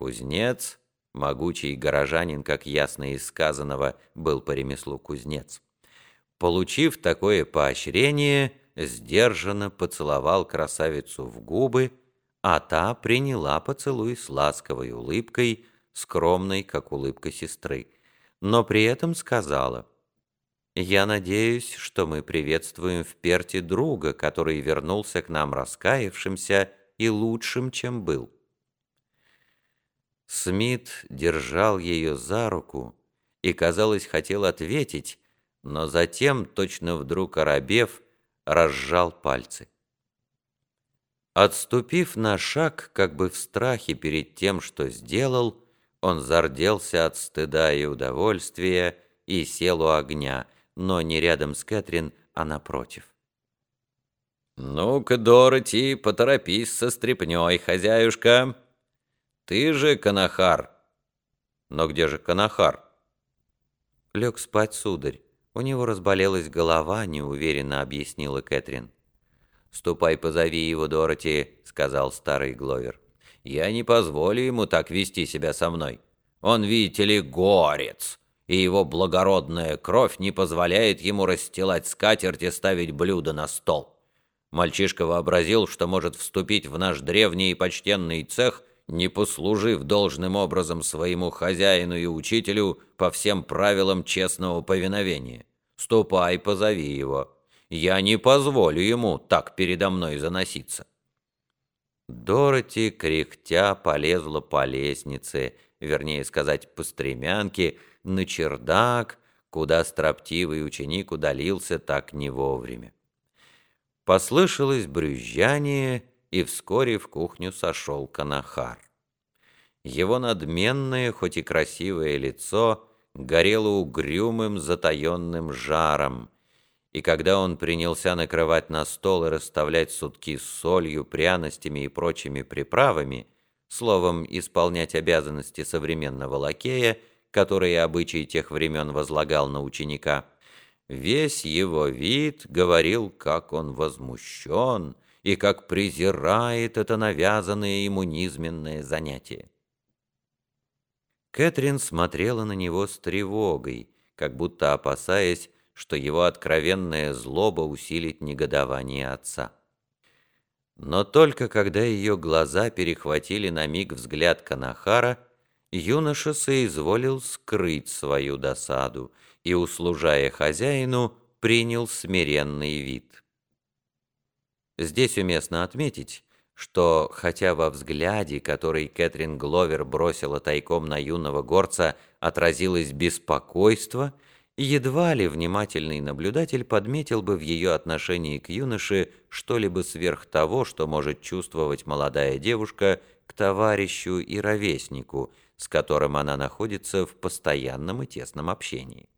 Кузнец, могучий горожанин, как ясно из сказанного, был по ремеслу кузнец. Получив такое поощрение, сдержанно поцеловал красавицу в губы, а та приняла поцелуй с ласковой улыбкой, скромной, как улыбка сестры, но при этом сказала, «Я надеюсь, что мы приветствуем в Перте друга, который вернулся к нам раскаявшимся и лучшим, чем был». Смит держал ее за руку и, казалось, хотел ответить, но затем, точно вдруг оробев, разжал пальцы. Отступив на шаг, как бы в страхе перед тем, что сделал, он зарделся от стыда и удовольствия и сел у огня, но не рядом с Кэтрин, а напротив. «Ну-ка, Дороти, поторопись со стряпнёй, хозяюшка. Ты же Канахар». «Но где же Канахар?» «Лег спать, сударь. У него разболелась голова», — неуверенно объяснила Кэтрин. «Ступай, позови его, Дороти», — сказал старый Гловер. «Я не позволю ему так вести себя со мной. Он, видите ли, горец, и его благородная кровь не позволяет ему расстилать скатерть и ставить блюда на стол». Мальчишка вообразил, что может вступить в наш древний и почтенный цех, не послужив должным образом своему хозяину и учителю по всем правилам честного повиновения. Ступай, позови его. Я не позволю ему так передо мной заноситься». Дороти, кряхтя, полезла по лестнице, вернее сказать, по стремянке, на чердак, куда строптивый ученик удалился так не вовремя. Послышалось брюзжание, и вскоре в кухню сошел Канахар. Его надменное, хоть и красивое лицо горело угрюмым затаенным жаром, и когда он принялся накрывать на стол и расставлять сутки с солью, пряностями и прочими приправами, словом, исполнять обязанности современного лакея, которые обычай тех времен возлагал на ученика, весь его вид говорил, как он возмущен и как презирает это навязанное ему низменное занятие. Кэтрин смотрела на него с тревогой, как будто опасаясь, что его откровенная злоба усилит негодование отца. Но только когда ее глаза перехватили на миг взгляд Канахара, юноша соизволил скрыть свою досаду и, услужая хозяину, принял смиренный вид. Здесь уместно отметить, что, хотя во взгляде, который Кэтрин Гловер бросила тайком на юного горца, отразилось беспокойство – едва ли внимательный наблюдатель подметил бы в ее отношении к юноше что-либо сверх того, что может чувствовать молодая девушка к товарищу и ровеснику, с которым она находится в постоянном и тесном общении.